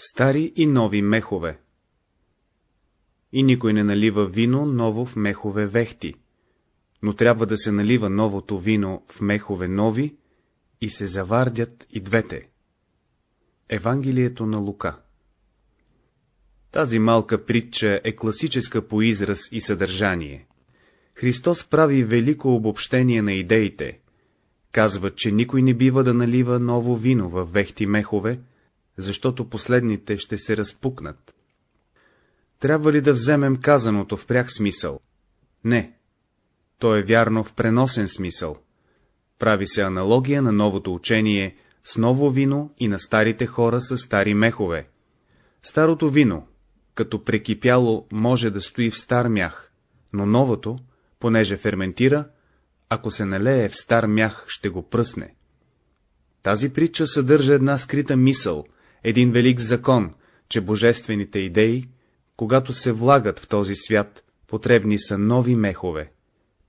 Стари и нови мехове И никой не налива вино ново в мехове вехти, но трябва да се налива новото вино в мехове нови и се завардят и двете. Евангелието на Лука Тази малка притча е класическа по израз и съдържание. Христос прави велико обобщение на идеите. Казва, че никой не бива да налива ново вино в вехти мехове, защото последните ще се разпукнат. Трябва ли да вземем казаното в пряк смисъл? Не. То е вярно в преносен смисъл. Прави се аналогия на новото учение с ново вино и на старите хора с стари мехове. Старото вино, като прекипяло, може да стои в стар мях, но новото, понеже ферментира, ако се налее в стар мях, ще го пръсне. Тази притча съдържа една скрита мисъл, един велик закон, че божествените идеи, когато се влагат в този свят, потребни са нови мехове,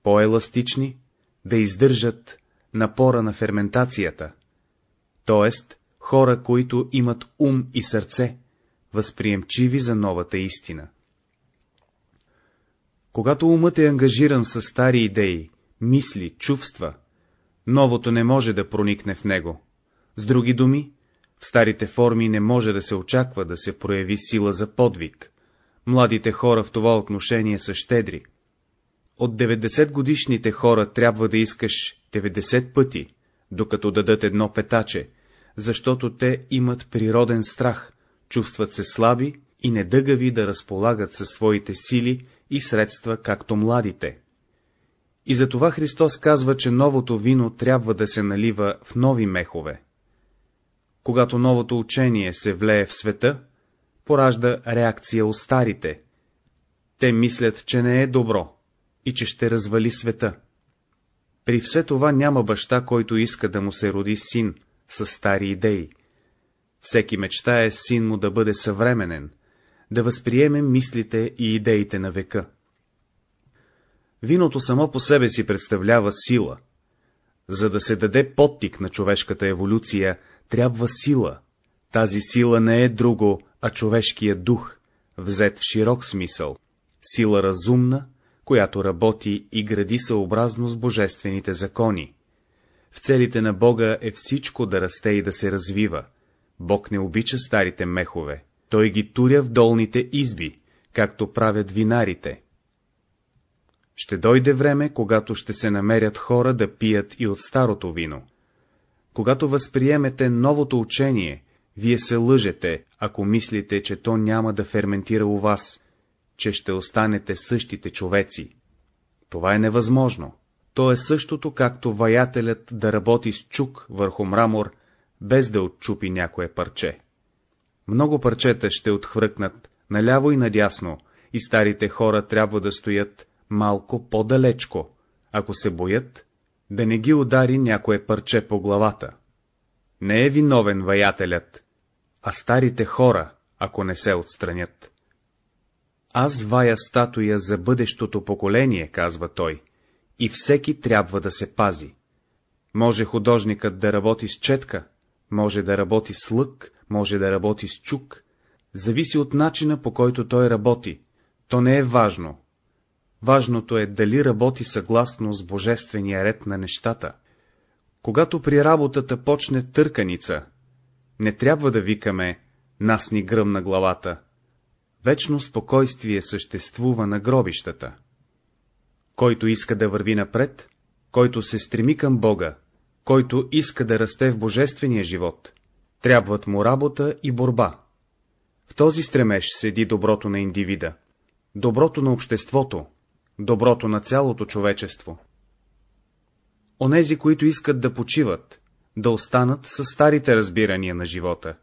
по-еластични, да издържат напора на ферментацията, т.е. хора, които имат ум и сърце, възприемчиви за новата истина. Когато умът е ангажиран с стари идеи, мисли, чувства, новото не може да проникне в него. С други думи, в старите форми не може да се очаква да се прояви сила за подвиг. Младите хора в това отношение са щедри. От 90 годишните хора трябва да искаш 90 пъти, докато дадат едно петаче, защото те имат природен страх, чувстват се слаби и недъгави да разполагат със своите сили и средства, както младите. И затова Христос казва, че новото вино трябва да се налива в нови мехове. Когато новото учение се влее в света, поражда реакция у старите. Те мислят, че не е добро и че ще развали света. При все това няма баща, който иска да му се роди син с стари идеи. Всеки мечтае син му да бъде съвременен, да възприеме мислите и идеите на века. Виното само по себе си представлява сила. За да се даде подтик на човешката еволюция, трябва сила. Тази сила не е друго, а човешкия дух, взет в широк смисъл. Сила разумна, която работи и гради съобразно с божествените закони. В целите на Бога е всичко да расте и да се развива. Бог не обича старите мехове. Той ги туря в долните изби, както правят винарите. Ще дойде време, когато ще се намерят хора да пият и от старото вино. Когато възприемете новото учение, вие се лъжете, ако мислите, че то няма да ферментира у вас, че ще останете същите човеци. Това е невъзможно. То е същото, както ваятелят да работи с чук върху мрамор, без да отчупи някое парче. Много парчета ще отхвъркнат наляво и надясно, и старите хора трябва да стоят малко по-далечко, ако се боят, да не ги удари някое парче по главата. Не е виновен ваятелят, а старите хора, ако не се отстранят. Аз вая статуя за бъдещото поколение, казва той, и всеки трябва да се пази. Може художникът да работи с четка, може да работи с лък, може да работи с чук. Зависи от начина, по който той работи. То не е важно. Важното е дали работи съгласно с божествения ред на нещата. Когато при работата почне търканица, не трябва да викаме «нас ни гръмна главата». Вечно спокойствие съществува на гробищата. Който иска да върви напред, който се стреми към Бога, който иска да расте в божествения живот, трябват му работа и борба. В този стремеж седи доброто на индивида, доброто на обществото, доброто на цялото човечество. Онези, които искат да почиват, да останат с старите разбирания на живота.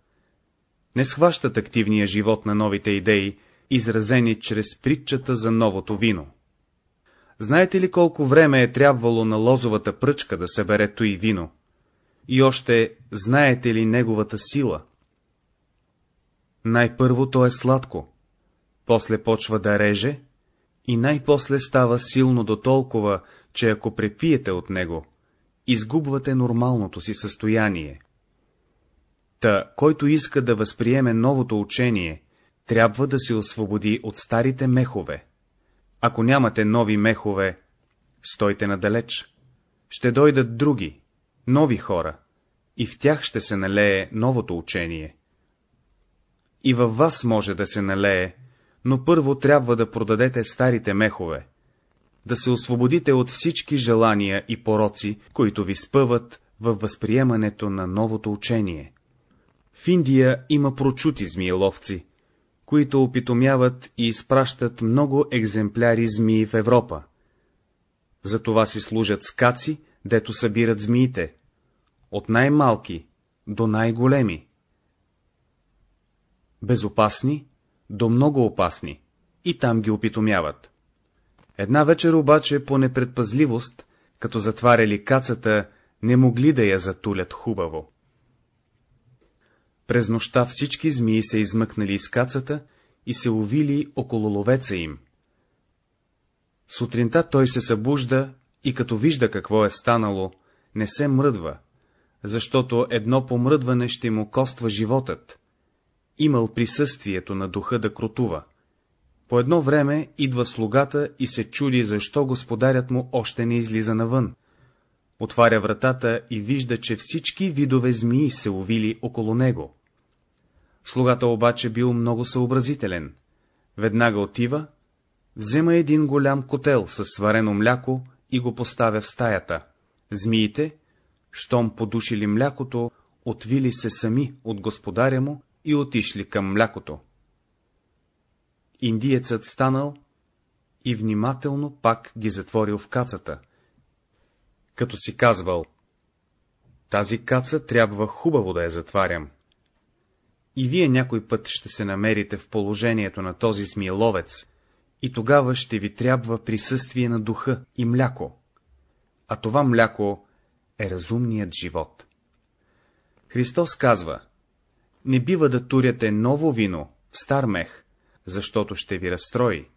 Не схващат активния живот на новите идеи, изразени чрез притчата за новото вино. Знаете ли колко време е трябвало на лозовата пръчка да събере и вино? И още знаете ли неговата сила? Най-първо то е сладко, после почва да реже и най-после става силно до толкова, че ако препиете от него, изгубвате нормалното си състояние. Та, който иска да възприеме новото учение, трябва да се освободи от старите мехове. Ако нямате нови мехове, стойте надалеч. Ще дойдат други, нови хора, и в тях ще се налее новото учение. И във вас може да се налее, но първо трябва да продадете старите мехове, да се освободите от всички желания и пороци, които ви спъват във възприемането на новото учение. В Индия има прочути змиеловци, които опитомяват и изпращат много екземпляри змии в Европа. За това си служат скаци, дето събират змиите, от най-малки до най-големи. Безопасни до много опасни, и там ги опитомяват. Една вечер обаче по непредпазливост, като затваряли кацата, не могли да я затулят хубаво. През нощта всички змии се измъкнали из кацата и се увили около ловеца им. Сутринта той се събужда и като вижда какво е станало, не се мръдва, защото едно помръдване ще му коства животът. Имал присъствието на духа да крутува. По едно време идва слугата и се чуди, защо господарят му още не излиза навън. Отваря вратата и вижда, че всички видове змии се увили около него. Слугата обаче бил много съобразителен. Веднага отива, взема един голям котел с сварено мляко и го поставя в стаята. Змиите, щом подушили млякото, отвили се сами от господаря му и отишли към млякото. Индиецът станал и внимателно пак ги затворил в кацата, като си казвал, тази каца трябва хубаво да я затварям. И вие някой път ще се намерите в положението на този змиеловец, и тогава ще ви трябва присъствие на духа и мляко. А това мляко е разумният живот. Христос казва, не бива да туряте ново вино в стар мех, защото ще ви разстрои.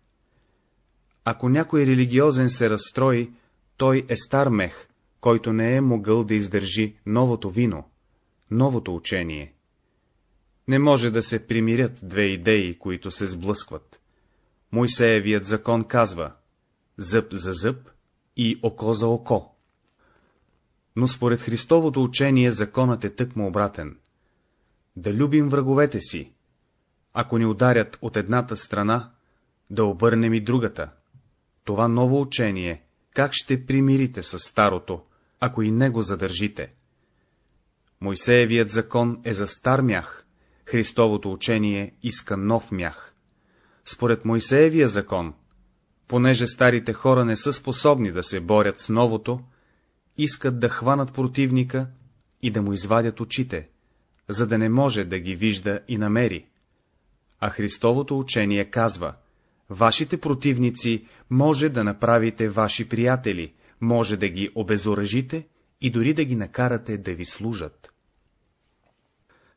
Ако някой религиозен се разстрои, той е стар мех, който не е могъл да издържи новото вино, новото учение. Не може да се примирят две идеи, които се сблъскват. Мойсеевият закон казва зъб за зъб и око за око. Но според Христовото учение законът е тъкмо обратен. Да любим враговете си. Ако ни ударят от едната страна, да обърнем и другата. Това ново учение, как ще примирите с старото, ако и него задържите? Мойсеевият закон е за стар мях, Христовото учение иска нов мях. Според Мойсеевия закон, понеже старите хора не са способни да се борят с новото, искат да хванат противника и да му извадят очите, за да не може да ги вижда и намери. А Христовото учение казва, вашите противници може да направите ваши приятели, може да ги обезоръжите и дори да ги накарате да ви служат.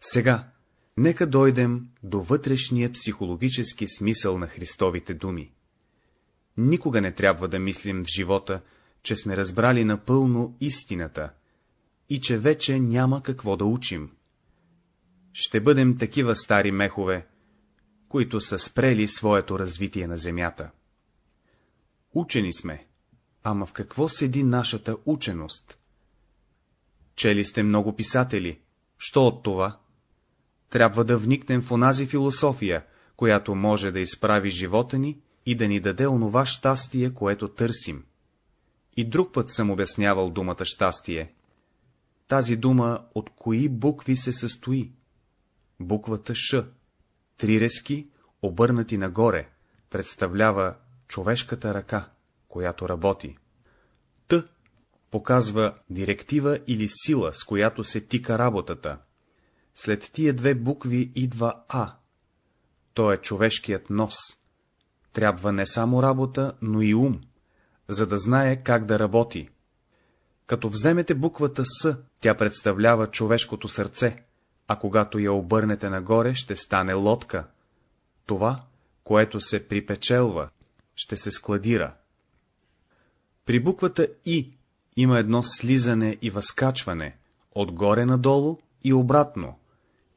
Сега, нека дойдем до вътрешния психологически смисъл на Христовите думи. Никога не трябва да мислим в живота, че сме разбрали напълно истината и че вече няма какво да учим. Ще бъдем такива стари мехове, които са спрели своето развитие на земята. Учени сме, ама в какво седи нашата ученост? Чели сте много писатели, що от това? Трябва да вникнем в онази философия, която може да изправи живота ни и да ни даде онова щастие, което търсим. И друг път съм обяснявал думата щастие. Тази дума от кои букви се състои? Буквата Ш, три резки, обърнати нагоре, представлява човешката ръка, която работи. Т показва директива или сила, с която се тика работата. След тия две букви идва А. То е човешкият нос. Трябва не само работа, но и ум, за да знае как да работи. Като вземете буквата С, тя представлява човешкото сърце, а когато я обърнете нагоре, ще стане лодка. Това, което се припечелва, ще се складира. При буквата И има едно слизане и възкачване, отгоре надолу и обратно.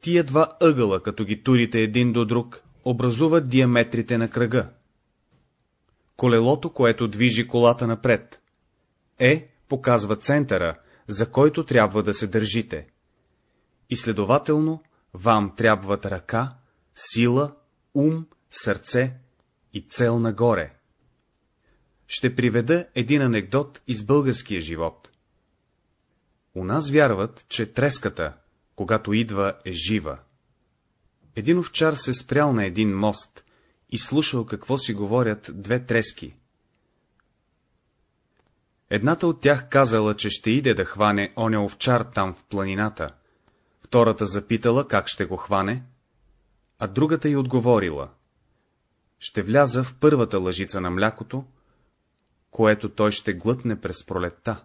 Тия два ъгъла, като ги турите един до друг, образуват диаметрите на кръга. Колелото, което движи колата напред, е, показва центъра, за който трябва да се държите. И следователно, вам трябват ръка, сила, ум, сърце и цел нагоре. Ще приведа един анекдот из българския живот. У нас вярват, че треската, когато идва, е жива. Един овчар се спрял на един мост и слушал какво си говорят две трески. Едната от тях казала, че ще иде да хване оня овчар там в планината, втората запитала, как ще го хване, а другата й отговорила. Ще вляза в първата лъжица на млякото, което той ще глътне през пролетта.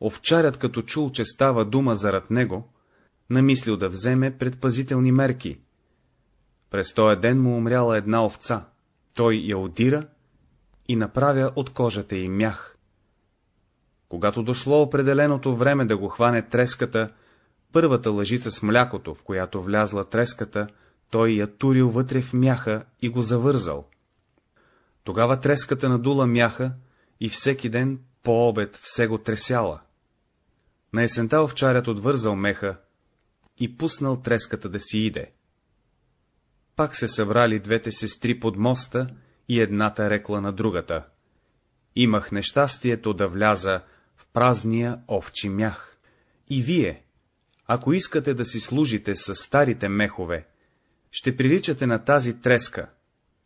Овчарят, като чул, че става дума зарад него, намислил да вземе предпазителни мерки. През този ден му умряла една овца, той я удира и направя от кожата и мях. Когато дошло определеното време да го хване треската, първата лъжица с млякото, в която влязла треската, той я турил вътре в мяха и го завързал. Тогава треската надула мяха и всеки ден по обед все го тресяла. На есента овчарят отвързал меха и пуснал треската да си иде. Пак се събрали двете сестри под моста и едната рекла на другата. Имах нещастието да вляза в празния овчи мях. И вие, ако искате да си служите с старите мехове, ще приличате на тази треска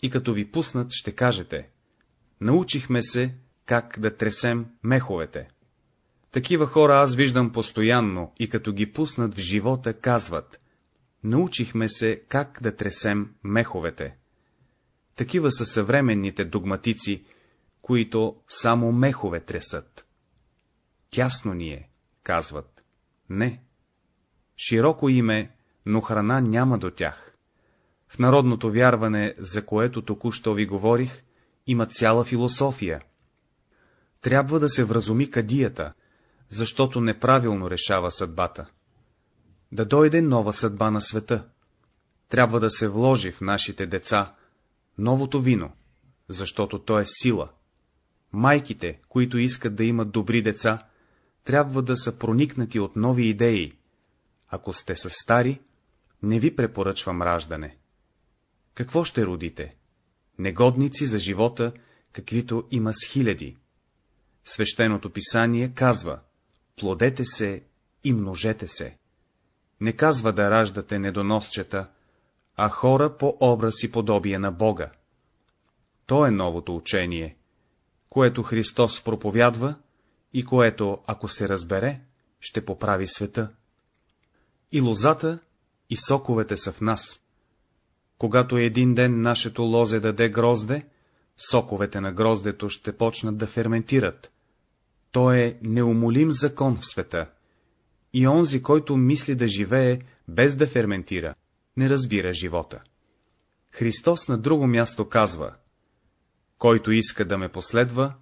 и като ви пуснат, ще кажете — научихме се как да тресем меховете. Такива хора аз виждам постоянно и като ги пуснат в живота, казват — научихме се как да тресем меховете. Такива са съвременните догматици, които само мехове тресат. Тясно ни е, казват. Не. Широко име, но храна няма до тях. В народното вярване, за което току-що ви говорих, има цяла философия. Трябва да се вразуми кадията, защото неправилно решава съдбата. Да дойде нова съдба на света. Трябва да се вложи в нашите деца новото вино, защото то е сила. Майките, които искат да имат добри деца, трябва да са проникнати от нови идеи. Ако сте са стари, не ви препоръчвам раждане. Какво ще родите? Негодници за живота, каквито има с хиляди. Свещеното писание казва, плодете се и множете се. Не казва да раждате недоносчета, а хора по образ и подобие на Бога. То е новото учение, което Христос проповядва и което, ако се разбере, ще поправи света. И лозата, и соковете са в нас. Когато един ден нашето лозе даде грозде, соковете на гроздето ще почнат да ферментират. То е неумолим закон в света. И онзи, който мисли да живее без да ферментира, не разбира живота. Христос на друго място казва, който иска да ме последва,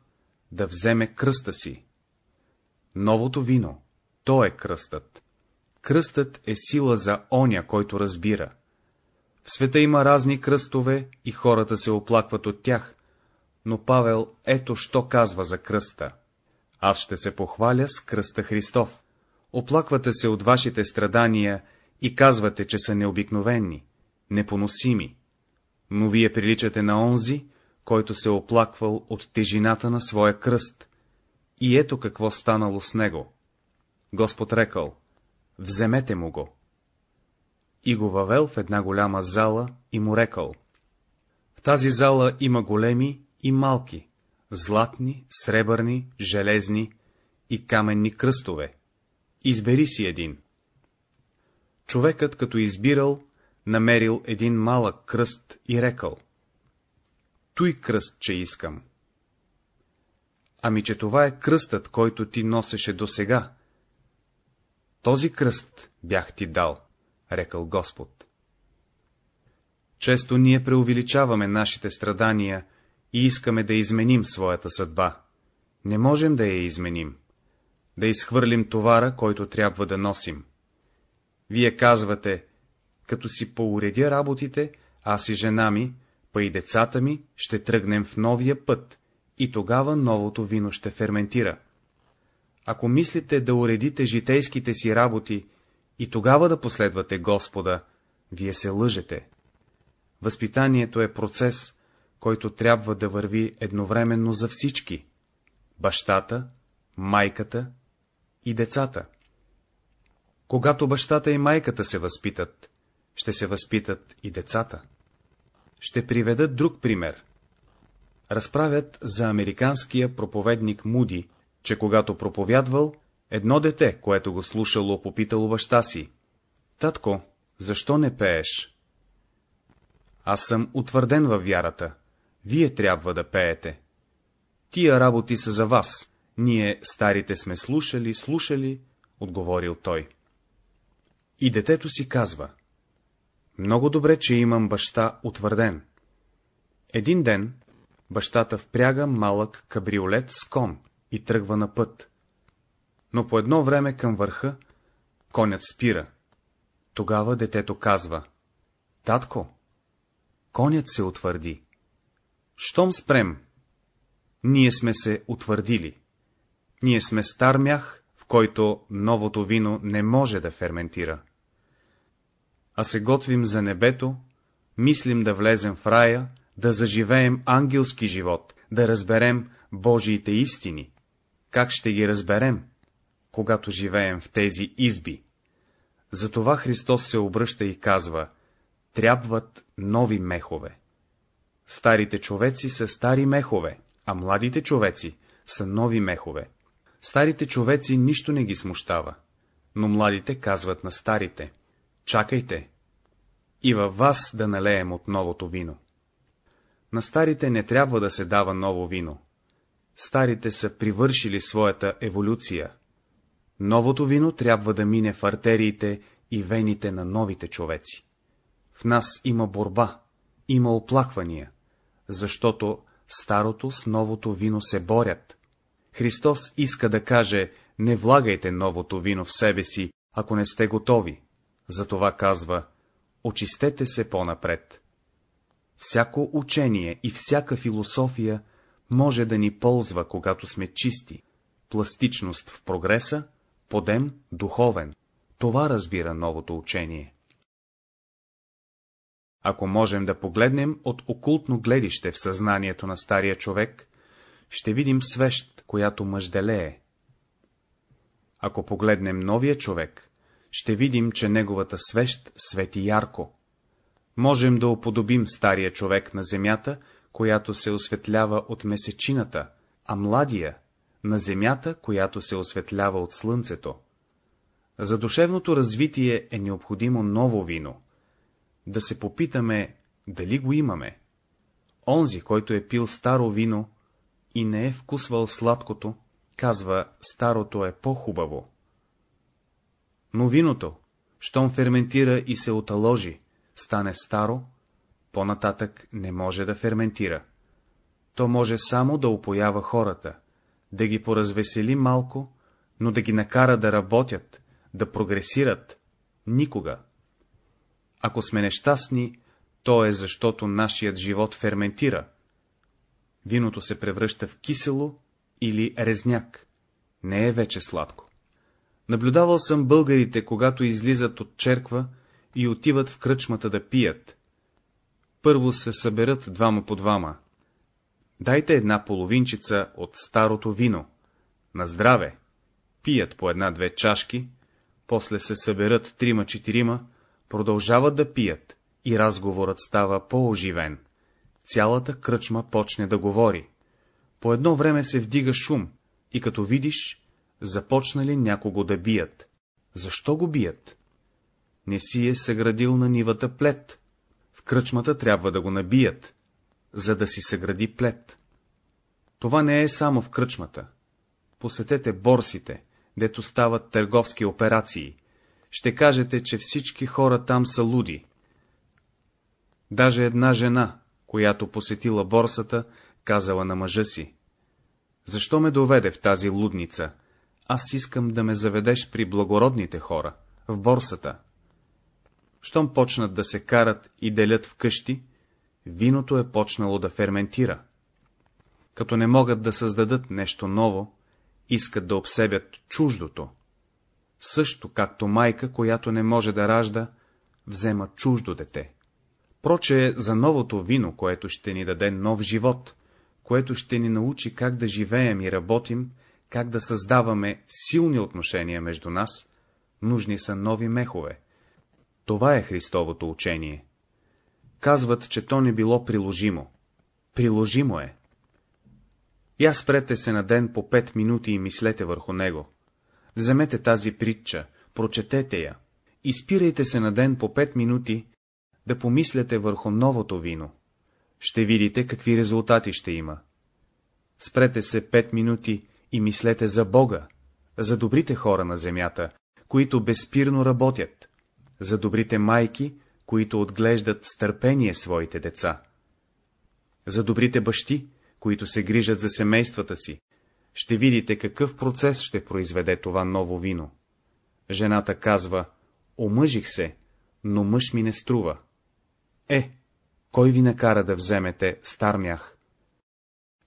да вземе кръста си. Новото вино, то е кръстът. Кръстът е сила за оня, който разбира. В света има разни кръстове и хората се оплакват от тях, но Павел ето що казва за кръста. Аз ще се похваля с кръста Христов. Оплаквате се от вашите страдания и казвате, че са необикновени, непоносими, но вие приличате на онзи, който се оплаквал от тежината на своя кръст. И ето какво станало с него. Господ рекал, вземете му го и го въвел в една голяма зала и му рекал. В тази зала има големи и малки, златни, сребърни, железни и каменни кръстове. Избери си един. Човекът, като избирал, намерил един малък кръст и рекал. Той кръст, че искам. Ами, че това е кръстът, който ти носеше досега. Този кръст бях ти дал рекал Господ. Често ние преувеличаваме нашите страдания и искаме да изменим своята съдба. Не можем да я изменим. Да изхвърлим товара, който трябва да носим. Вие казвате, като си поуредя работите, аз и жена ми, па и децата ми, ще тръгнем в новия път, и тогава новото вино ще ферментира. Ако мислите да уредите житейските си работи и тогава да последвате Господа, вие се лъжете. Възпитанието е процес, който трябва да върви едновременно за всички — бащата, майката и децата. Когато бащата и майката се възпитат, ще се възпитат и децата. Ще приведат друг пример. Разправят за американския проповедник Муди, че когато проповядвал, едно дете, което го слушало, попитало баща си. Татко, защо не пееш? Аз съм утвърден във вярата. Вие трябва да пеете. Тия работи са за вас. Ние, старите, сме слушали, слушали, отговорил той. И детето си казва. Много добре, че имам баща утвърден. Един ден бащата впряга малък кабриолет с кон и тръгва на път. Но по едно време към върха конят спира. Тогава детето казва — Татко, конят се утвърди. Щом спрем? Ние сме се утвърдили. Ние сме стар мях, в който новото вино не може да ферментира. А се готвим за небето, мислим да влезем в рая, да заживеем ангелски живот, да разберем Божиите истини. Как ще ги разберем, когато живеем в тези изби? Затова Христос се обръща и казва, трябват нови мехове. Старите човеци са стари мехове, а младите човеци са нови мехове. Старите човеци нищо не ги смущава, но младите казват на старите — чакайте, и във вас да налеем от новото вино. На старите не трябва да се дава ново вино. Старите са привършили своята еволюция. Новото вино трябва да мине в артериите и вените на новите човеци. В нас има борба, има оплаквания, защото старото с новото вино се борят. Христос иска да каже, не влагайте новото вино в себе си, ако не сте готови. Затова казва, очистете се по-напред. Всяко учение и всяка философия може да ни ползва, когато сме чисти. Пластичност в прогреса, подем духовен. Това разбира новото учение. Ако можем да погледнем от окултно гледище в съзнанието на стария човек, ще видим свещ, която мъжделее. Ако погледнем новия човек, ще видим, че неговата свещ свети ярко. Можем да уподобим стария човек на земята, която се осветлява от месечината, а младия — на земята, която се осветлява от слънцето. За душевното развитие е необходимо ново вино, да се попитаме, дали го имаме. Онзи, който е пил старо вино и не е вкусвал сладкото, казва, старото е по-хубаво. Но виното, щом ферментира и се оталожи, стане старо, по-нататък не може да ферментира. То може само да опоява хората, да ги поразвесели малко, но да ги накара да работят, да прогресират, никога. Ако сме нещастни, то е защото нашият живот ферментира. Виното се превръща в кисело или резняк. Не е вече сладко. Наблюдавал съм българите, когато излизат от черква и отиват в кръчмата да пият. Първо се съберат двама по двама. Дайте една половинчица от старото вино. На здраве! Пият по една-две чашки, после се съберат трима-четирима, продължават да пият и разговорът става по-оживен. Цялата кръчма почне да говори. По едно време се вдига шум и като видиш, започнали някого да бият. Защо го бият? Не си е съградил на нивата плет. Кръчмата трябва да го набият, за да си съгради плет. Това не е само в кръчмата. Посетете борсите, дето стават търговски операции, ще кажете, че всички хора там са луди. Даже една жена, която посетила борсата, казала на мъжа си. Защо ме доведе в тази лудница? Аз искам да ме заведеш при благородните хора, в борсата. Щом почнат да се карат и делят в къщи, виното е почнало да ферментира. Като не могат да създадат нещо ново, искат да обсебят чуждото. Също както майка, която не може да ражда, взема чуждо дете. Проче за новото вино, което ще ни даде нов живот, което ще ни научи как да живеем и работим, как да създаваме силни отношения между нас, нужни са нови мехове. Това е Христовото учение. Казват, че то не било приложимо. Приложимо е. Я спрете се на ден по пет минути и мислете върху него. Вземете тази притча, прочетете я, и спирайте се на ден по пет минути да помисляте върху новото вино. Ще видите какви резултати ще има. Спрете се пет минути и мислете за Бога, за добрите хора на земята, които безпирно работят, за добрите майки, които отглеждат с търпение своите деца, за добрите бащи, които се грижат за семействата си, ще видите какъв процес ще произведе това ново вино. Жената казва, омъжих се, но мъж ми не струва. Е, кой ви накара да вземете стар мях?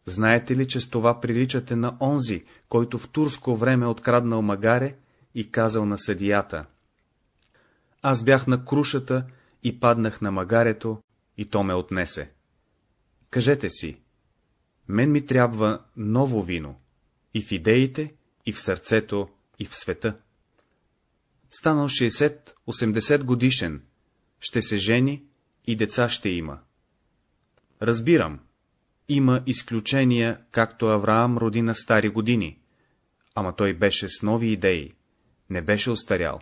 Знаете ли, че с това приличате на онзи, който в турско време откраднал магаре и казал на съдията? Аз бях на крушата и паднах на магарето, и то ме отнесе. Кажете си, мен ми трябва ново вино, и в идеите, и в сърцето, и в света. Станал 60-80 годишен, ще се жени и деца ще има. Разбирам, има изключения, както Авраам роди на стари години, ама той беше с нови идеи, не беше остарял.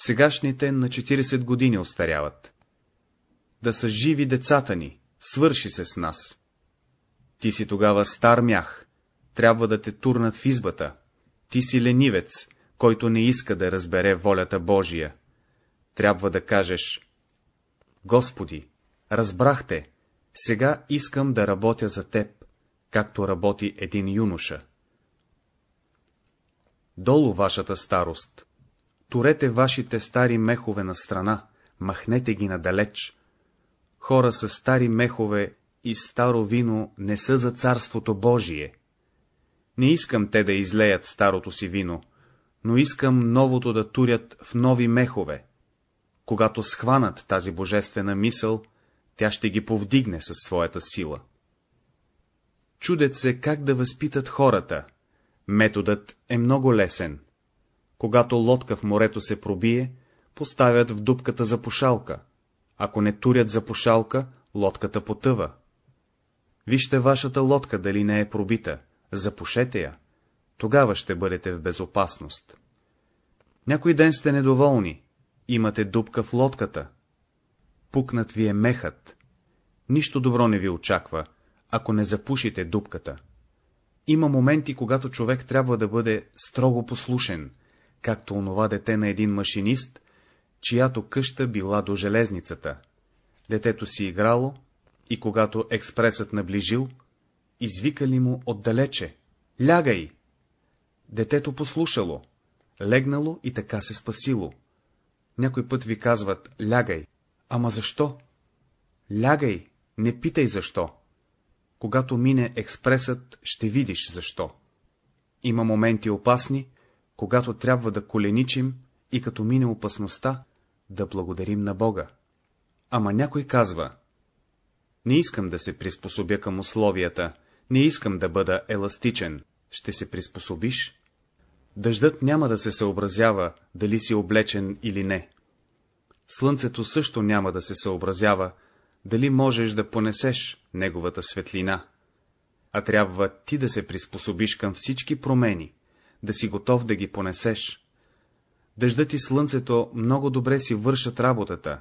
Сегашните на 40 години остаряват. Да са живи децата ни, свърши се с нас. Ти си тогава стар мях, трябва да те турнат в избата. Ти си ленивец, който не иска да разбере волята Божия. Трябва да кажеш, Господи, разбрахте, сега искам да работя за теб, както работи един юноша. Долу вашата старост. Турете вашите стари мехове на страна, махнете ги надалеч. Хора с стари мехове и старо вино не са за Царството Божие. Не искам те да излеят старото си вино, но искам новото да турят в нови мехове. Когато схванат тази божествена мисъл, тя ще ги повдигне със своята сила. Чудят се как да възпитат хората. Методът е много лесен. Когато лодка в морето се пробие, поставят в дупката за пушалка. Ако не турят за пушалка, лодката потъва. Вижте вашата лодка, дали не е пробита, запушете я, тогава ще бъдете в безопасност. Някой ден сте недоволни, имате дупка в лодката, пукнат ви е мехът, нищо добро не ви очаква, ако не запушите дупката. Има моменти, когато човек трябва да бъде строго послушен, както онова дете на един машинист, чиято къща била до железницата. Детето си играло, и когато експресът наближил, извикали му отдалече — лягай! Детето послушало, легнало и така се спасило. Някой път ви казват — лягай, ама защо? Лягай, не питай защо. Когато мине експресът, ще видиш защо. Има моменти опасни, когато трябва да коленичим и като мине опасността, да благодарим на Бога. Ама някой казва, не искам да се приспособя към условията, не искам да бъда еластичен. Ще се приспособиш? Дъждът няма да се съобразява, дали си облечен или не. Слънцето също няма да се съобразява, дали можеш да понесеш неговата светлина. А трябва ти да се приспособиш към всички промени, да си готов да ги понесеш. Дъждът и слънцето много добре си вършат работата.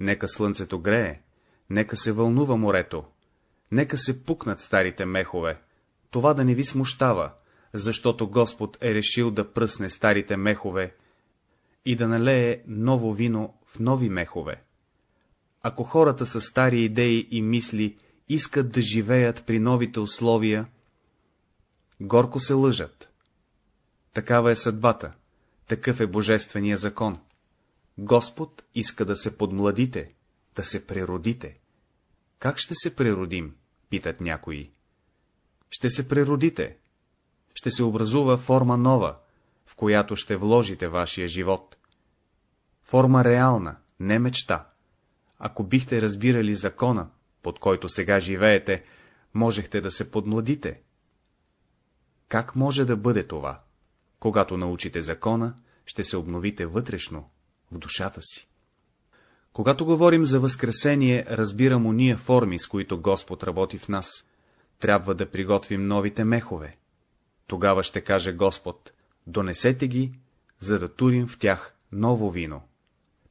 Нека слънцето грее, нека се вълнува морето, нека се пукнат старите мехове, това да не ви смущава, защото Господ е решил да пръсне старите мехове и да налее ново вино в нови мехове. Ако хората с стари идеи и мисли искат да живеят при новите условия, горко се лъжат. Такава е съдбата, такъв е божествения закон. Господ иска да се подмладите, да се преродите. Как ще се преродим? питат някои. Ще се преродите. Ще се образува форма нова, в която ще вложите вашия живот. Форма реална, не мечта. Ако бихте разбирали закона, под който сега живеете, можехте да се подмладите. Как може да бъде това? Когато научите закона, ще се обновите вътрешно, в душата си. Когато говорим за възкресение, разбирам уния форми, с които Господ работи в нас. Трябва да приготвим новите мехове. Тогава ще каже Господ, донесете ги, за да турим в тях ново вино.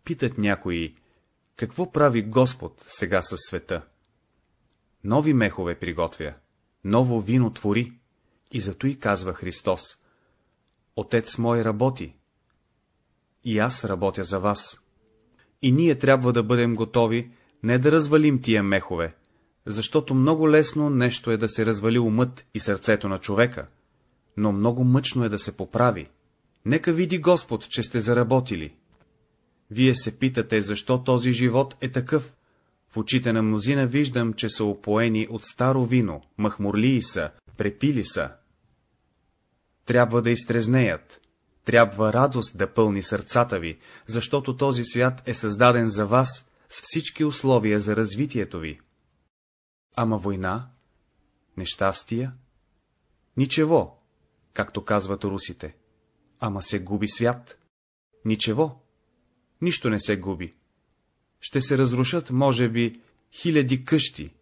Питат някои, какво прави Господ сега със света? Нови мехове приготвя, ново вино твори, и зато и казва Христос. Отец мой работи, и аз работя за вас. И ние трябва да бъдем готови не да развалим тия мехове, защото много лесно нещо е да се развали умът и сърцето на човека, но много мъчно е да се поправи. Нека види Господ, че сте заработили. Вие се питате, защо този живот е такъв. В очите на мнозина виждам, че са опоени от старо вино, махмурлии са, препили са. Трябва да изтрезнеят, трябва радост да пълни сърцата ви, защото този свят е създаден за вас с всички условия за развитието ви. Ама война, нещастия, ничево, както казват русите. Ама се губи свят. Ничево. Нищо не се губи. Ще се разрушат, може би, хиляди къщи,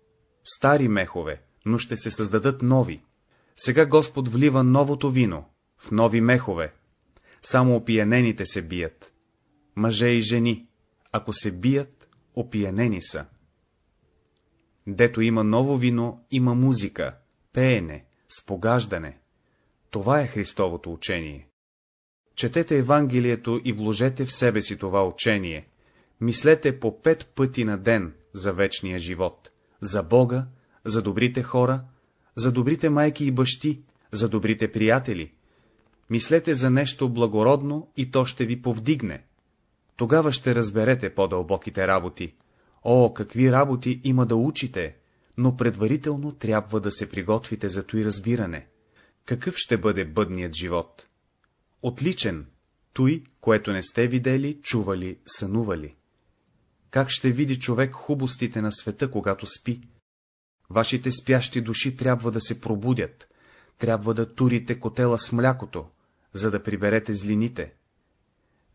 стари мехове, но ще се създадат нови. Сега Господ влива новото вино, в нови мехове. Само опиянените се бият. Мъже и жени, ако се бият, опиянени са. Дето има ново вино, има музика, пеене, спогаждане. Това е Христовото учение. Четете Евангелието и вложете в себе си това учение. Мислете по пет пъти на ден за вечния живот, за Бога, за добрите хора, за добрите майки и бащи, за добрите приятели. Мислете за нещо благородно и то ще ви повдигне. Тогава ще разберете по-дълбоките работи. О, какви работи има да учите, но предварително трябва да се приготвите за той разбиране. Какъв ще бъде бъдният живот? Отличен, той, което не сте видели, чували, сънували. Как ще види човек хубостите на света, когато спи? Вашите спящи души трябва да се пробудят, трябва да турите котела с млякото, за да приберете злините.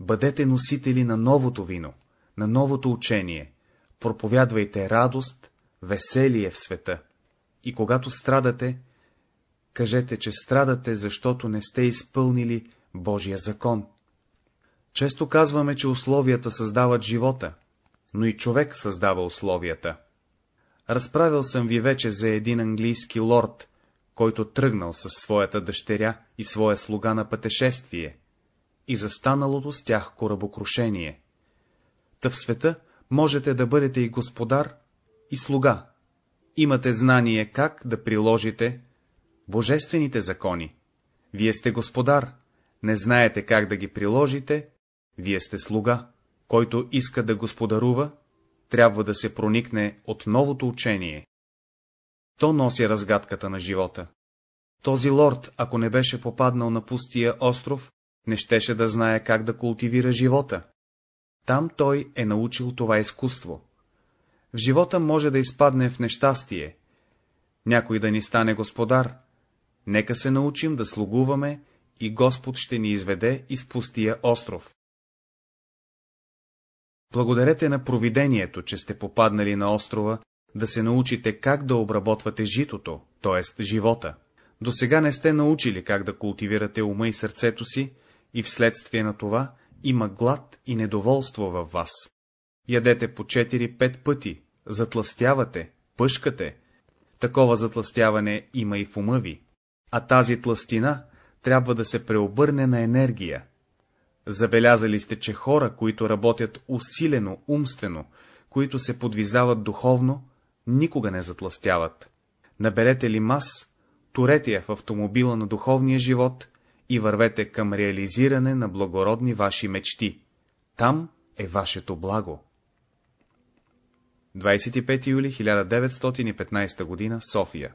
Бъдете носители на новото вино, на новото учение, проповядвайте радост, веселие в света. И когато страдате, кажете, че страдате, защото не сте изпълнили Божия закон. Често казваме, че условията създават живота, но и човек създава условията. Разправил съм ви вече за един английски лорд, който тръгнал със своята дъщеря и своя слуга на пътешествие, и застаналото с тях корабокрушение. Та в света можете да бъдете и господар, и слуга. Имате знание как да приложите божествените закони. Вие сте господар, не знаете как да ги приложите, вие сте слуга. Който иска да господарува, трябва да се проникне от новото учение. То носи разгадката на живота. Този лорд, ако не беше попаднал на пустия остров, не щеше да знае как да култивира живота. Там той е научил това изкуство. В живота може да изпадне в нещастие. Някой да ни стане господар. Нека се научим да слугуваме и Господ ще ни изведе из пустия остров. Благодарете на провидението, че сте попаднали на острова, да се научите как да обработвате житото, т.е. живота. До сега не сте научили как да култивирате ума и сърцето си, и вследствие на това има глад и недоволство във вас. Ядете по 4-5 пъти, затластявате, пъшкате. Такова затластяване има и в ума ви, а тази тластина трябва да се преобърне на енергия. Забелязали сте, че хора, които работят усилено, умствено, които се подвизават духовно, никога не затластяват. Наберете ли мас, турете я в автомобила на духовния живот и вървете към реализиране на благородни ваши мечти. Там е вашето благо. 25 юли 1915 г. София